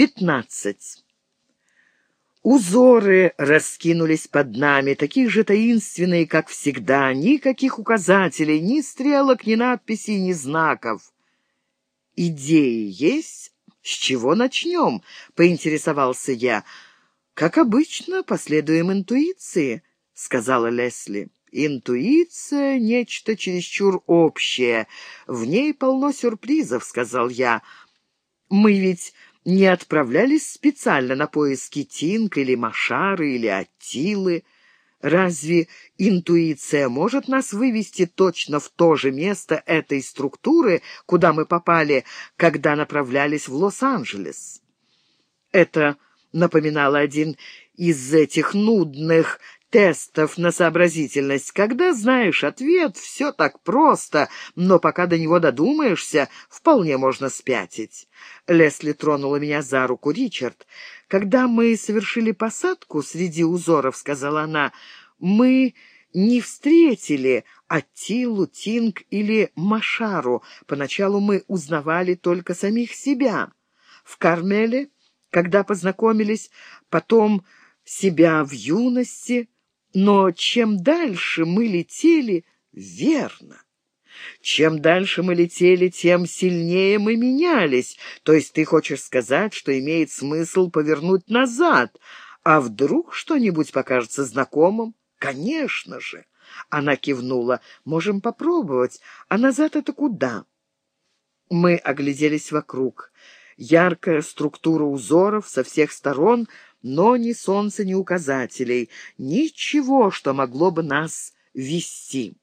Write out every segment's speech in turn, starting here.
Пятнадцать. Узоры раскинулись под нами, такие же таинственные, как всегда. Никаких указателей, ни стрелок, ни надписей, ни знаков. «Идеи есть? С чего начнем?» — поинтересовался я. «Как обычно, последуем интуиции», — сказала Лесли. «Интуиция — нечто чересчур общее. В ней полно сюрпризов», — сказал я. «Мы ведь не отправлялись специально на поиски Тинг или Машары или Аттилы. Разве интуиция может нас вывести точно в то же место этой структуры, куда мы попали, когда направлялись в Лос-Анджелес? Это напоминало один из этих нудных тестов на сообразительность. Когда знаешь ответ, все так просто, но пока до него додумаешься, вполне можно спятить. Лесли тронула меня за руку. «Ричард, когда мы совершили посадку среди узоров, — сказала она, — мы не встретили Аттилу, Тинг или Машару. Поначалу мы узнавали только самих себя. В Кармеле, когда познакомились, потом себя в юности — но чем дальше мы летели, верно. Чем дальше мы летели, тем сильнее мы менялись. То есть ты хочешь сказать, что имеет смысл повернуть назад, а вдруг что-нибудь покажется знакомым? Конечно же. Она кивнула. Можем попробовать. А назад это куда? Мы огляделись вокруг. Яркая структура узоров со всех сторон — но ни солнца, ни указателей, ничего, что могло бы нас вести.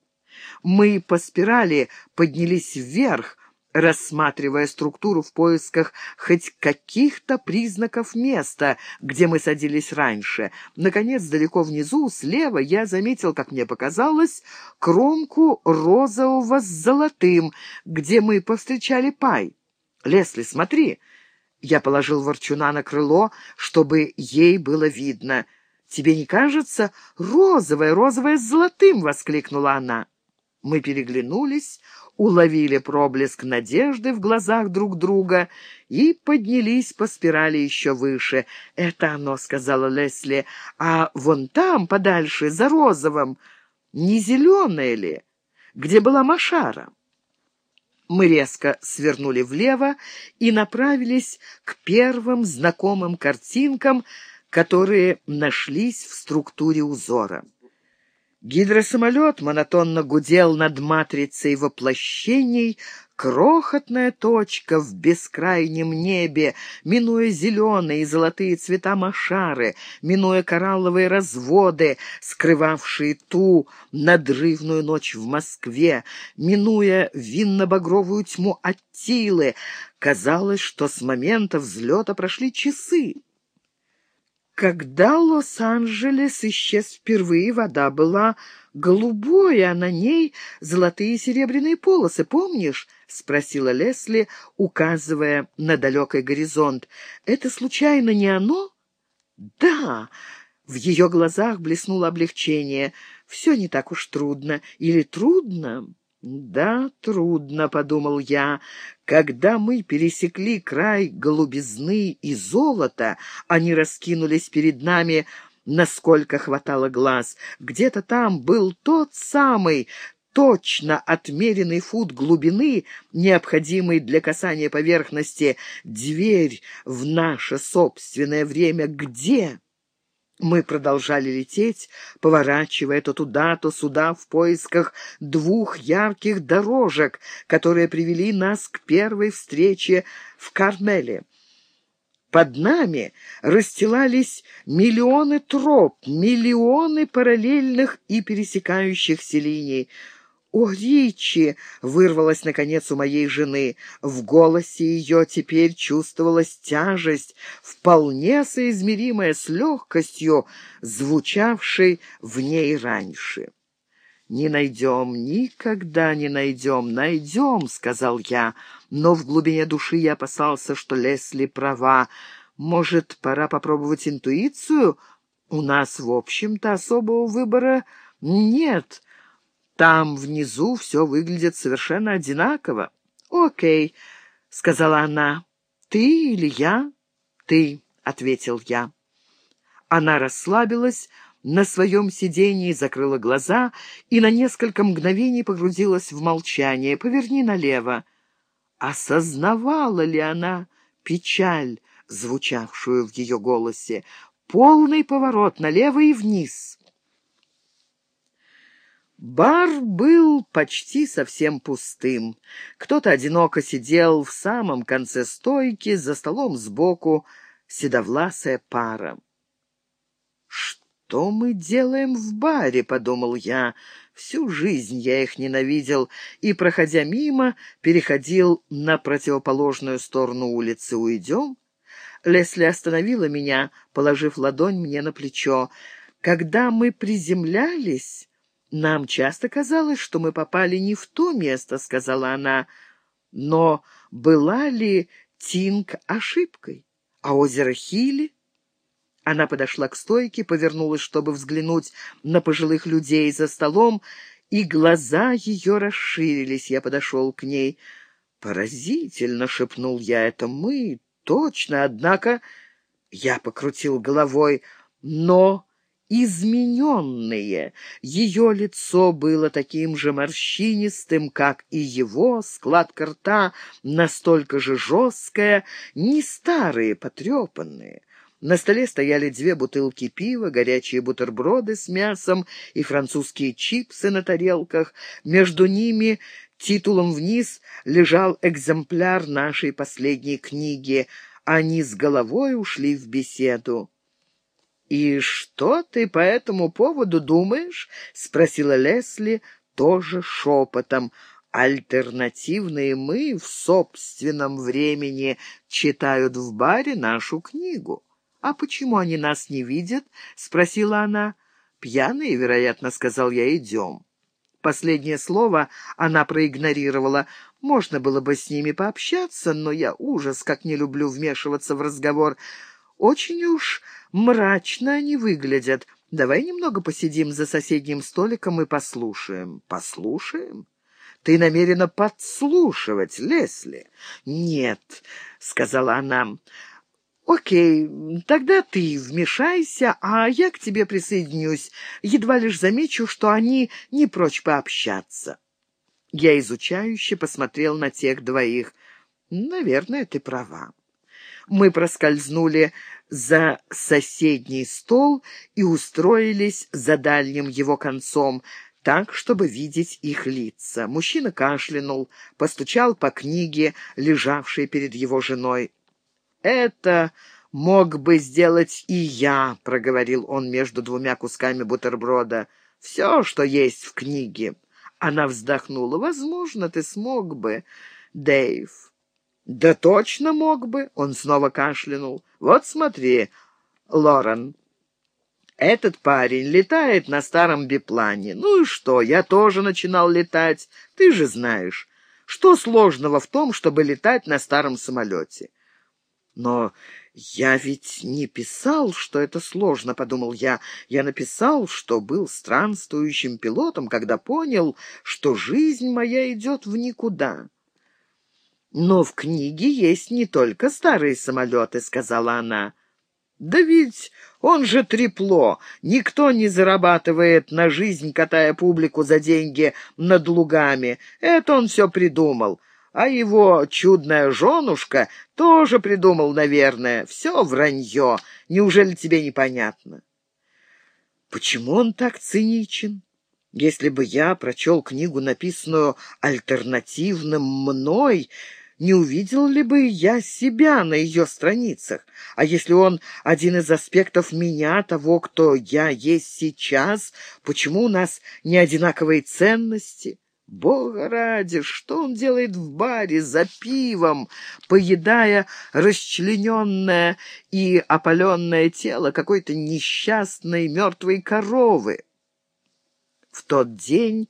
Мы по спирали поднялись вверх, рассматривая структуру в поисках хоть каких-то признаков места, где мы садились раньше. Наконец, далеко внизу, слева, я заметил, как мне показалось, кромку розового с золотым, где мы повстречали пай. «Лесли, смотри!» Я положил ворчуна на крыло, чтобы ей было видно. «Тебе не кажется? Розовое, розовое с золотым!» — воскликнула она. Мы переглянулись, уловили проблеск надежды в глазах друг друга и поднялись по спирали еще выше. «Это оно», — сказала Лесли, — «а вон там, подальше, за розовым, не зеленое ли, где была Машара?» Мы резко свернули влево и направились к первым знакомым картинкам, которые нашлись в структуре узора. Гидросамолет монотонно гудел над матрицей воплощений, крохотная точка в бескрайнем небе, минуя зеленые и золотые цвета машары, минуя коралловые разводы, скрывавшие ту надрывную ночь в Москве, минуя винно-багровую тьму Аттилы, казалось, что с момента взлета прошли часы. Когда Лос-Анджелес исчез впервые, вода была голубой, а на ней золотые и серебряные полосы, помнишь? — спросила Лесли, указывая на далекий горизонт. «Это случайно не оно?» «Да!» — в ее глазах блеснуло облегчение. «Все не так уж трудно. Или трудно?» «Да, трудно», — подумал я. Когда мы пересекли край голубизны и золота, они раскинулись перед нами, насколько хватало глаз. Где-то там был тот самый, точно отмеренный фут глубины, необходимый для касания поверхности, дверь в наше собственное время где? Мы продолжали лететь, поворачивая то туда, то сюда в поисках двух ярких дорожек, которые привели нас к первой встрече в Кармеле. Под нами расстилались миллионы троп, миллионы параллельных и пересекающихся линий — «О, Ричи!» — вырвалась, наконец, у моей жены. В голосе ее теперь чувствовалась тяжесть, вполне соизмеримая с легкостью, звучавшей в ней раньше. «Не найдем, никогда не найдем, найдем», — сказал я, но в глубине души я опасался, что Лесли права. «Может, пора попробовать интуицию? У нас, в общем-то, особого выбора нет». Там внизу все выглядит совершенно одинаково. «Окей», — сказала она, — «ты или я?» ты», — ответил я. Она расслабилась на своем сидении, закрыла глаза и на несколько мгновений погрузилась в молчание. «Поверни налево». Осознавала ли она печаль, звучавшую в ее голосе? Полный поворот налево и вниз. Бар был почти совсем пустым. Кто-то одиноко сидел в самом конце стойки, за столом сбоку седовласая пара. «Что мы делаем в баре?» — подумал я. Всю жизнь я их ненавидел и, проходя мимо, переходил на противоположную сторону улицы. «Уйдем?» Лесли остановила меня, положив ладонь мне на плечо. Когда мы приземлялись, нам часто казалось, что мы попали не в то место, — сказала она. Но была ли Тинг ошибкой? А озеро Хили? Она подошла к стойке, повернулась, чтобы взглянуть на пожилых людей за столом, и глаза ее расширились. Я подошел к ней. «Поразительно!» — шепнул я. «Это мы, точно, однако...» Я покрутил головой. «Но...» измененные. Ее лицо было таким же морщинистым, как и его, складка рта настолько же жесткая, не старые, потрепанные. На столе стояли две бутылки пива, горячие бутерброды с мясом и французские чипсы на тарелках. Между ними титулом вниз лежал экземпляр нашей последней книги. Они с головой ушли в беседу. «И что ты по этому поводу думаешь?» — спросила Лесли тоже шепотом. «Альтернативные мы в собственном времени читают в баре нашу книгу». «А почему они нас не видят?» — спросила она. «Пьяные, вероятно», — сказал я, — «идем». Последнее слово она проигнорировала. Можно было бы с ними пообщаться, но я ужас, как не люблю вмешиваться в разговор. Очень уж мрачно они выглядят. Давай немного посидим за соседним столиком и послушаем. Послушаем? Ты намерена подслушивать, Лесли? Нет, — сказала она, — «Окей, тогда ты вмешайся, а я к тебе присоединюсь. Едва лишь замечу, что они не прочь пообщаться». Я изучающе посмотрел на тех двоих. «Наверное, ты права». Мы проскользнули за соседний стол и устроились за дальним его концом, так, чтобы видеть их лица. Мужчина кашлянул, постучал по книге, лежавшей перед его женой. «Это мог бы сделать и я», — проговорил он между двумя кусками бутерброда. «Все, что есть в книге». Она вздохнула. «Возможно, ты смог бы, Дэйв». «Да точно мог бы», — он снова кашлянул. «Вот смотри, Лорен». Этот парень летает на старом биплане. Ну и что, я тоже начинал летать, ты же знаешь. Что сложного в том, чтобы летать на старом самолете? Но я ведь не писал, что это сложно, — подумал я. Я написал, что был странствующим пилотом, когда понял, что жизнь моя идет в никуда. «Но в книге есть не только старые самолеты», — сказала она. «Да ведь он же трепло. Никто не зарабатывает на жизнь, катая публику за деньги над лугами. Это он все придумал. А его чудная женушка тоже придумал, наверное. Все вранье. Неужели тебе непонятно? Почему он так циничен? Если бы я прочел книгу, написанную альтернативным мной, не увидел ли бы я себя на ее страницах? А если он один из аспектов меня, того, кто я есть сейчас, почему у нас не одинаковые ценности?» Бога ради, что он делает в баре за пивом, поедая расчлененное и опаленное тело какой-то несчастной мертвой коровы? В тот день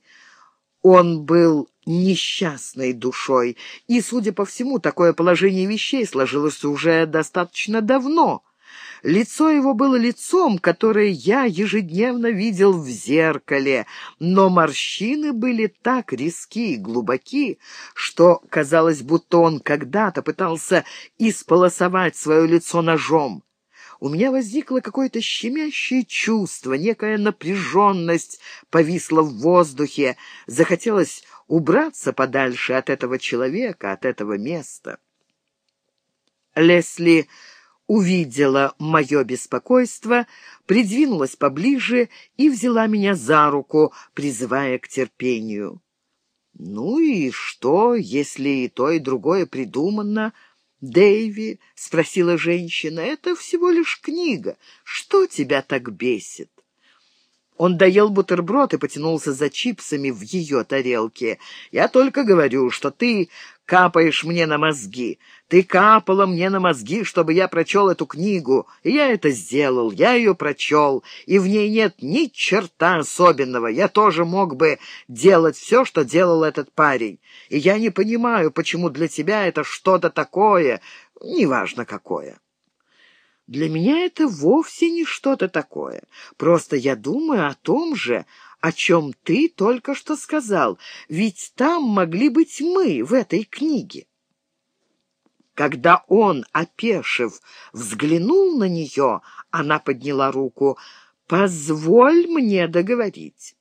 он был несчастной душой, и, судя по всему, такое положение вещей сложилось уже достаточно давно — Лицо его было лицом, которое я ежедневно видел в зеркале, но морщины были так резки и глубоки, что казалось, будто он когда-то пытался исполосовать свое лицо ножом. У меня возникло какое-то щемящее чувство, некая напряженность повисла в воздухе, захотелось убраться подальше от этого человека, от этого места. Лесли увидела мое беспокойство, придвинулась поближе и взяла меня за руку, призывая к терпению. «Ну и что, если и то, и другое придумано?» «Дэйви», — спросила женщина, — «это всего лишь книга. Что тебя так бесит?» Он доел бутерброд и потянулся за чипсами в ее тарелке. «Я только говорю, что ты капаешь мне на мозги. Ты капала мне на мозги, чтобы я прочел эту книгу. И я это сделал, я ее прочел, и в ней нет ни черта особенного. Я тоже мог бы делать все, что делал этот парень. И я не понимаю, почему для тебя это что-то такое, неважно какое». Для меня это вовсе не что-то такое. Просто я думаю о том же, о чем ты только что сказал, ведь там могли быть мы в этой книге. Когда он, опешив, взглянул на нее, она подняла руку. «Позволь мне договорить.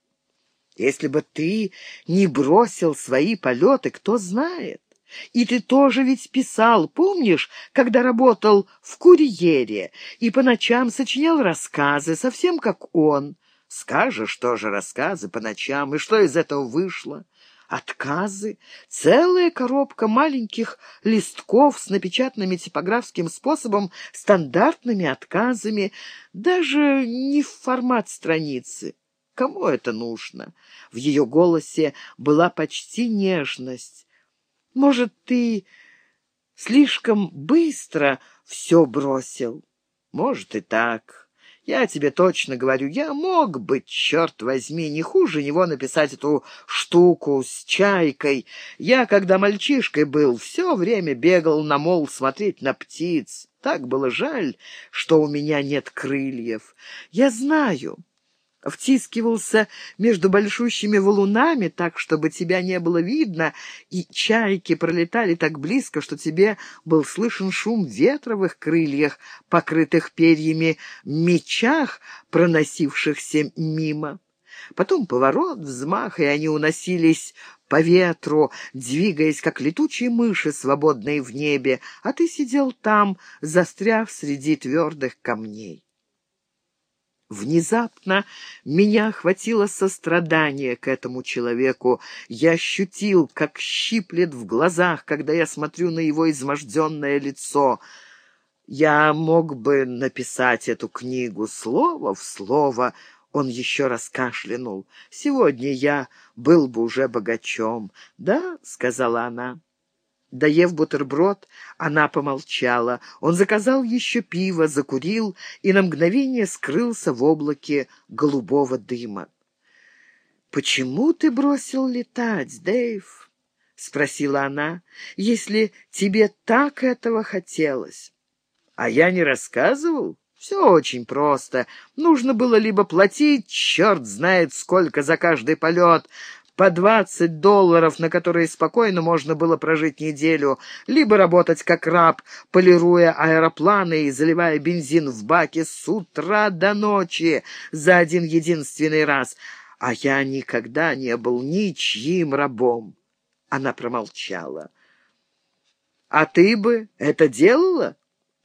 Если бы ты не бросил свои полеты, кто знает, и ты тоже ведь писал, помнишь, когда работал в курьере и по ночам сочинял рассказы, совсем как он. Скажешь тоже рассказы по ночам, и что из этого вышло? Отказы, целая коробка маленьких листков с напечатанными типографским способом стандартными отказами, даже не в формат страницы. Кому это нужно? В ее голосе была почти нежность. Может, ты слишком быстро все бросил? Может, и так. Я тебе точно говорю, я мог бы, черт возьми, не хуже него написать эту штуку с чайкой. Я, когда мальчишкой был, все время бегал на мол смотреть на птиц. Так было жаль, что у меня нет крыльев. Я знаю, втискивался между большущими валунами так, чтобы тебя не было видно, и чайки пролетали так близко, что тебе был слышен шум ветра в их крыльях, покрытых перьями мечах, проносившихся мимо. Потом поворот, взмах, и они уносились по ветру, двигаясь, как летучие мыши, свободные в небе, а ты сидел там, застряв среди твердых камней. Внезапно меня охватило сострадание к этому человеку. Я ощутил, как щиплет в глазах, когда я смотрю на его изможденное лицо. Я мог бы написать эту книгу слово в слово. Он еще раз кашлянул. «Сегодня я был бы уже богачом». «Да», — сказала она. Доев бутерброд, она помолчала. Он заказал еще пиво, закурил и на мгновение скрылся в облаке голубого дыма. «Почему ты бросил летать, Дэйв?» — спросила она. «Если тебе так этого хотелось». «А я не рассказывал?» Все очень просто. Нужно было либо платить, черт знает сколько за каждый полет, по двадцать долларов, на которые спокойно можно было прожить неделю, либо работать как раб, полируя аэропланы и заливая бензин в баки с утра до ночи за один единственный раз. А я никогда не был ничьим рабом. Она промолчала. «А ты бы это делала?»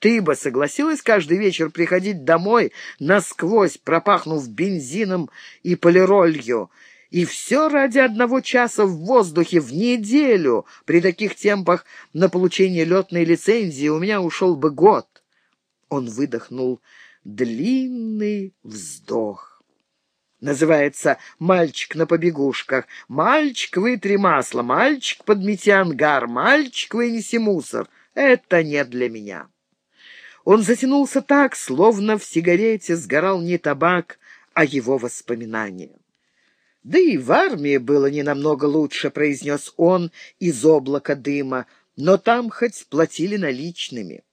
Ты бы согласилась каждый вечер приходить домой, насквозь пропахнув бензином и полиролью, и все ради одного часа в воздухе в неделю. При таких темпах на получение летной лицензии у меня ушел бы год. Он выдохнул длинный вздох. Называется «Мальчик на побегушках». «Мальчик, вытри масло», «Мальчик, подмети ангар», «Мальчик, вынеси мусор». Это не для меня. Он затянулся так, словно в сигарете сгорал не табак, а его воспоминания. «Да и в армии было не намного лучше», — произнес он из облака дыма, «но там хоть платили наличными».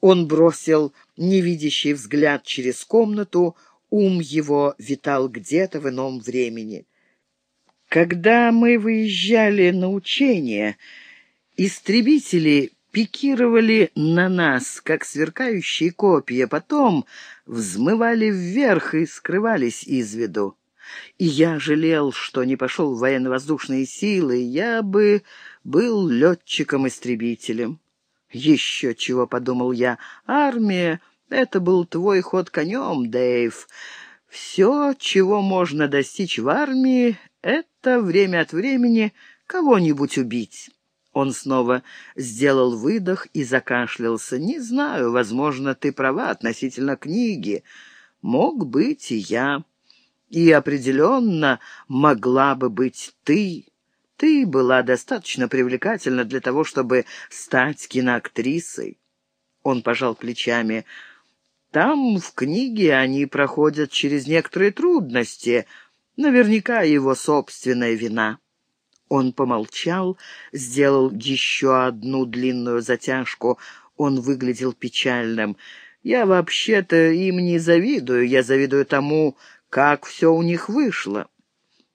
Он бросил невидящий взгляд через комнату, ум его витал где-то в ином времени. Когда мы выезжали на учение, истребители пикировали на нас, как сверкающие копья, потом взмывали вверх и скрывались из виду. И я жалел, что не пошел в военно-воздушные силы, я бы был летчиком-истребителем. Еще чего, подумал я, армия — это был твой ход конем, Дэйв. Все, чего можно достичь в армии, это время от времени кого-нибудь убить. Он снова сделал выдох и закашлялся. «Не знаю, возможно, ты права относительно книги. Мог быть и я. И определенно могла бы быть ты. Ты была достаточно привлекательна для того, чтобы стать киноактрисой». Он пожал плечами. «Там, в книге, они проходят через некоторые трудности. Наверняка его собственная вина». Он помолчал, сделал еще одну длинную затяжку. Он выглядел печальным. «Я вообще-то им не завидую. Я завидую тому, как все у них вышло».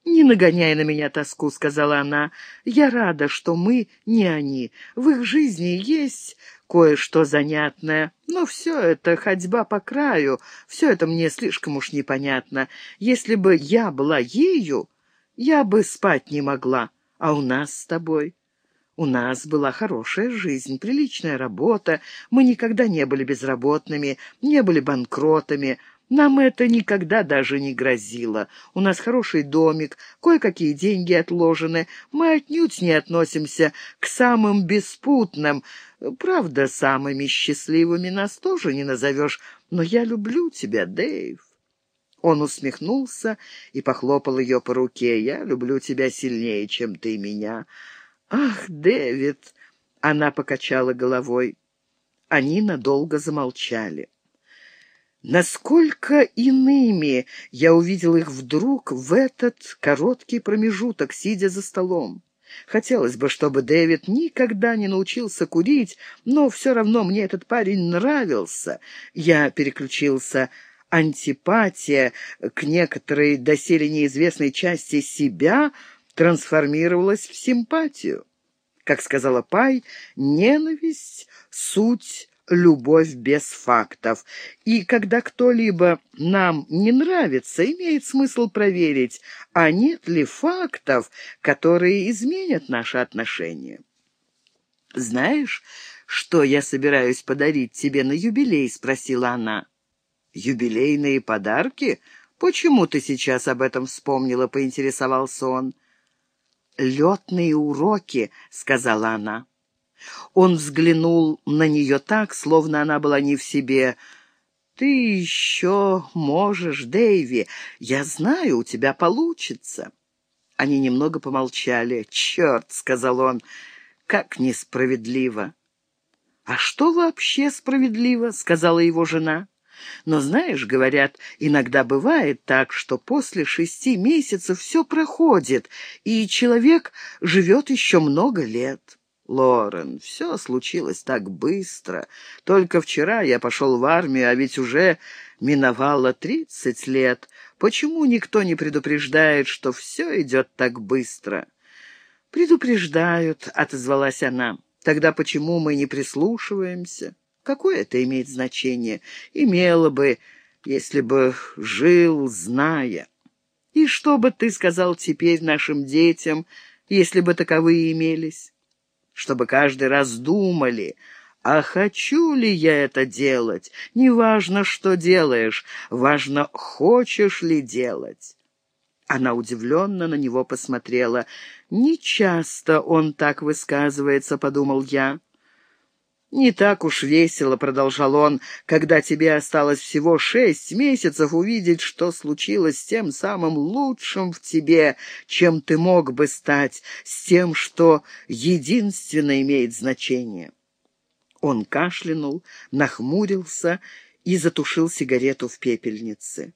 «Не нагоняй на меня тоску», — сказала она. «Я рада, что мы не они. В их жизни есть кое-что занятное. Но все это ходьба по краю, все это мне слишком уж непонятно. Если бы я была ею, я бы спать не могла. А у нас с тобой? У нас была хорошая жизнь, приличная работа, мы никогда не были безработными, не были банкротами, нам это никогда даже не грозило. У нас хороший домик, кое-какие деньги отложены. Мы отнюдь не относимся к самым беспутным. Правда, самыми счастливыми нас тоже не назовешь. Но я люблю тебя, Дэйв. Он усмехнулся и похлопал ее по руке. «Я люблю тебя сильнее, чем ты меня». «Ах, Дэвид!» — она покачала головой. Они надолго замолчали. Насколько иными я увидел их вдруг в этот короткий промежуток, сидя за столом. Хотелось бы, чтобы Дэвид никогда не научился курить, но все равно мне этот парень нравился. Я переключился антипатия к некоторой доселе неизвестной части себя трансформировалась в симпатию. Как сказала Пай, ненависть — суть любовь без фактов. И когда кто-либо нам не нравится, имеет смысл проверить, а нет ли фактов, которые изменят наши отношения. «Знаешь, что я собираюсь подарить тебе на юбилей?» — спросила она. «Юбилейные подарки? Почему ты сейчас об этом вспомнила?» — поинтересовался он. «Летные уроки», — сказала она. Он взглянул на нее так, словно она была не в себе. «Ты еще можешь, Дэйви. Я знаю, у тебя получится». Они немного помолчали. «Черт», — сказал он, — «как несправедливо». «А что вообще справедливо?» — сказала его жена. Но, знаешь, говорят, иногда бывает так, что после шести месяцев все проходит, и человек живет еще много лет. Лорен, все случилось так быстро. Только вчера я пошел в армию, а ведь уже миновало тридцать лет. Почему никто не предупреждает, что все идет так быстро? «Предупреждают», — отозвалась она. «Тогда почему мы не прислушиваемся?» Какое это имеет значение? Имело бы, если бы жил, зная. И что бы ты сказал теперь нашим детям, если бы таковые имелись? Чтобы каждый раз думали, а хочу ли я это делать? Неважно, что делаешь, важно, хочешь ли делать. Она удивленно на него посмотрела. «Нечасто он так высказывается», — подумал я. «Не так уж весело», — продолжал он, — «когда тебе осталось всего шесть месяцев увидеть, что случилось с тем самым лучшим в тебе, чем ты мог бы стать, с тем, что единственно имеет значение». Он кашлянул, нахмурился и затушил сигарету в пепельнице.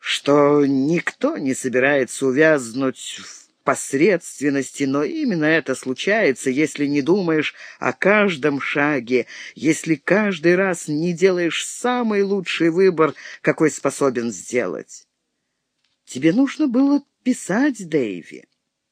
«Что никто не собирается увязнуть в посредственности, но именно это случается, если не думаешь о каждом шаге, если каждый раз не делаешь самый лучший выбор, какой способен сделать. Тебе нужно было писать, Дэйви.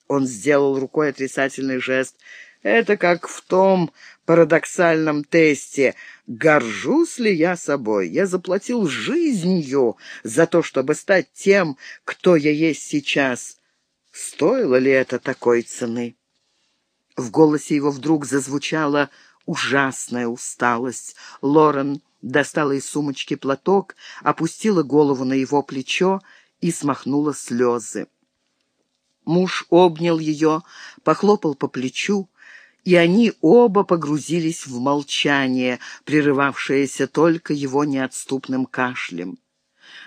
Он сделал рукой отрицательный жест. Это как в том парадоксальном тесте. Горжусь ли я собой? Я заплатил жизнью за то, чтобы стать тем, кто я есть сейчас. Стоило ли это такой цены? В голосе его вдруг зазвучала ужасная усталость. Лорен достала из сумочки платок, опустила голову на его плечо и смахнула слезы. Муж обнял ее, похлопал по плечу, и они оба погрузились в молчание, прерывавшееся только его неотступным кашлем.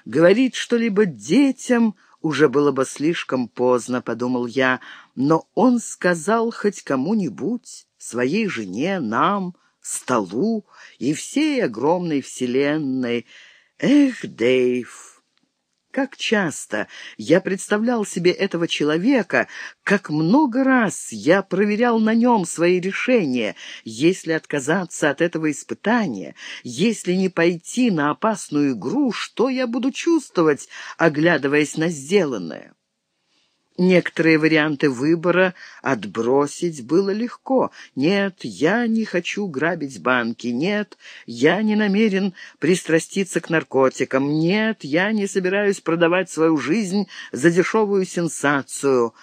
Говорить что-либо детям уже было бы слишком поздно, подумал я, но он сказал хоть кому-нибудь, своей жене, нам, столу и всей огромной вселенной. Эх, Дэйв! Как часто я представлял себе этого человека, как много раз я проверял на нем свои решения. Если отказаться от этого испытания, если не пойти на опасную игру, что я буду чувствовать, оглядываясь на сделанное? Некоторые варианты выбора отбросить было легко. Нет, я не хочу грабить банки. Нет, я не намерен пристраститься к наркотикам. Нет, я не собираюсь продавать свою жизнь за дешевую сенсацию.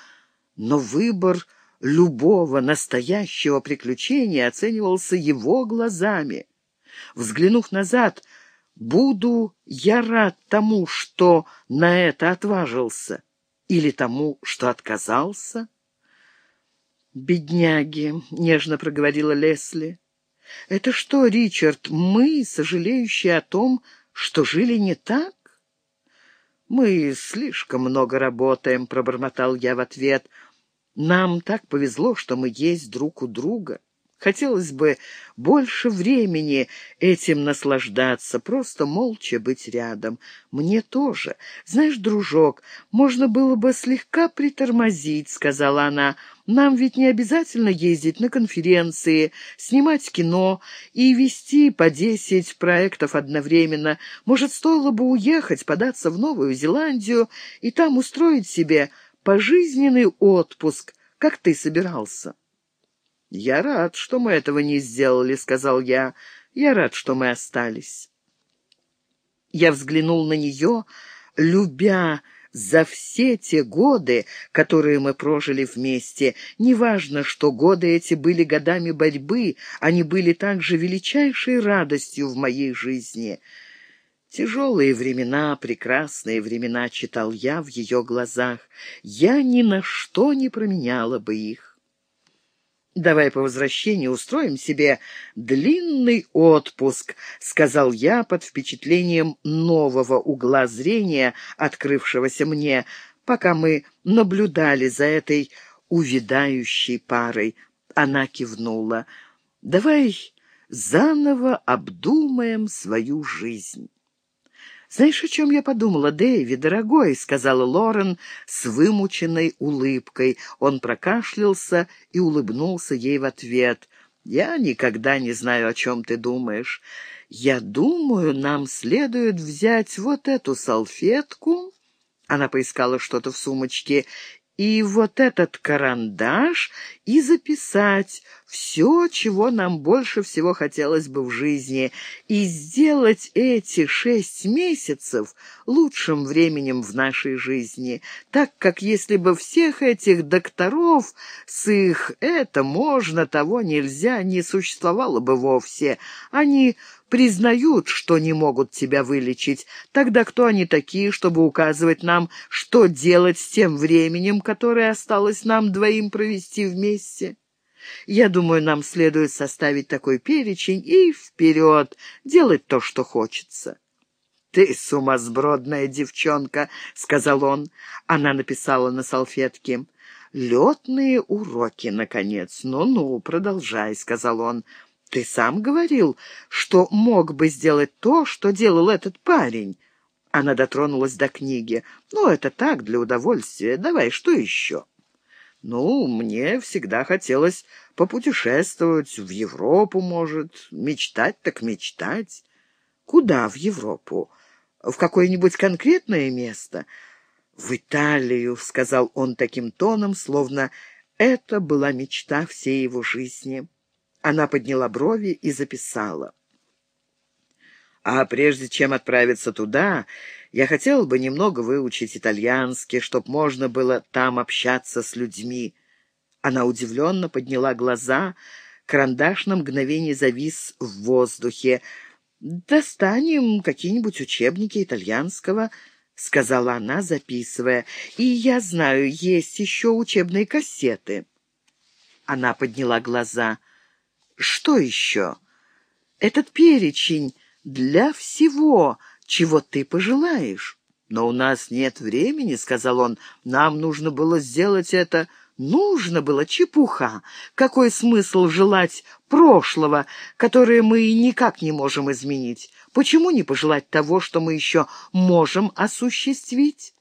Но выбор любого настоящего приключения оценивался его глазами. Взглянув назад, буду я рад тому, что на это отважился или тому, что отказался? «Бедняги», — нежно проговорила Лесли. «Это что, Ричард, мы, сожалеющие о том, что жили не так?» «Мы слишком много работаем», — пробормотал я в ответ. «Нам так повезло, что мы есть друг у друга». Хотелось бы больше времени этим наслаждаться, просто молча быть рядом. Мне тоже. Знаешь, дружок, можно было бы слегка притормозить, — сказала она. Нам ведь не обязательно ездить на конференции, снимать кино и вести по десять проектов одновременно. Может, стоило бы уехать, податься в Новую Зеландию и там устроить себе пожизненный отпуск, как ты собирался. «Я рад, что мы этого не сделали», — сказал я. «Я рад, что мы остались». Я взглянул на нее, любя за все те годы, которые мы прожили вместе. Неважно, что годы эти были годами борьбы, они были также величайшей радостью в моей жизни. Тяжелые времена, прекрасные времена, читал я в ее глазах. Я ни на что не променяла бы их. «Давай по возвращении устроим себе длинный отпуск», — сказал я под впечатлением нового угла зрения, открывшегося мне, пока мы наблюдали за этой увядающей парой. Она кивнула. «Давай заново обдумаем свою жизнь». «Знаешь, о чем я подумала, Дэйви, дорогой?» — сказала Лорен с вымученной улыбкой. Он прокашлялся и улыбнулся ей в ответ. «Я никогда не знаю, о чем ты думаешь. Я думаю, нам следует взять вот эту салфетку...» Она поискала что-то в сумочке и вот этот карандаш и записать все, чего нам больше всего хотелось бы в жизни, и сделать эти шесть месяцев лучшим временем в нашей жизни, так как если бы всех этих докторов с их «это можно, того нельзя» не существовало бы вовсе, они признают, что не могут тебя вылечить. Тогда кто они такие, чтобы указывать нам, что делать с тем временем, которое осталось нам двоим провести вместе? Я думаю, нам следует составить такой перечень и вперед делать то, что хочется. «Ты сумасбродная девчонка», — сказал он. Она написала на салфетке. «Летные уроки, наконец. Ну-ну, продолжай», — сказал он. Ты сам говорил, что мог бы сделать то, что делал этот парень. Она дотронулась до книги. Ну, это так, для удовольствия. Давай, что еще? Ну, мне всегда хотелось попутешествовать в Европу, может, мечтать так мечтать. Куда в Европу? В какое-нибудь конкретное место? В Италию, — сказал он таким тоном, словно это была мечта всей его жизни. Она подняла брови и записала. А прежде чем отправиться туда, я хотел бы немного выучить итальянский, чтоб можно было там общаться с людьми. Она удивленно подняла глаза, карандаш на мгновение завис в воздухе. «Достанем какие-нибудь учебники итальянского», — сказала она, записывая. «И я знаю, есть еще учебные кассеты». Она подняла глаза. «Что еще?» «Этот перечень для всего, чего ты пожелаешь. Но у нас нет времени, — сказал он, — нам нужно было сделать это... Нужно было чепуха. Какой смысл желать прошлого, которое мы никак не можем изменить? Почему не пожелать того, что мы еще можем осуществить?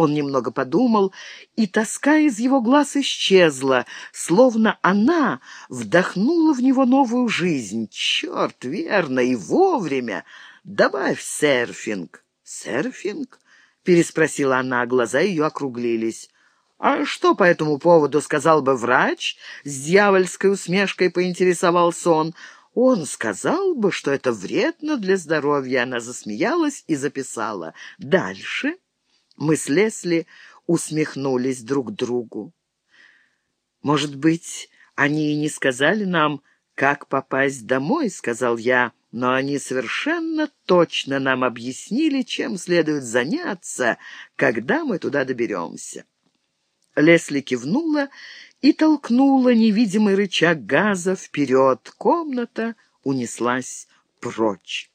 Он немного подумал, и тоска из его глаз исчезла, словно она вдохнула в него новую жизнь. Черт, верно, и вовремя. Добавь серфинг. Серфинг? Переспросила она, глаза ее округлились. «А что по этому поводу сказал бы врач?» С дьявольской усмешкой поинтересовался он. «Он сказал бы, что это вредно для здоровья». Она засмеялась и записала. «Дальше?» Мы с Лесли усмехнулись друг другу. «Может быть, они и не сказали нам, как попасть домой», — сказал я, «но они совершенно точно нам объяснили, чем следует заняться, когда мы туда доберемся». Лесли кивнула и толкнула невидимый рычаг газа вперед. Комната унеслась прочь.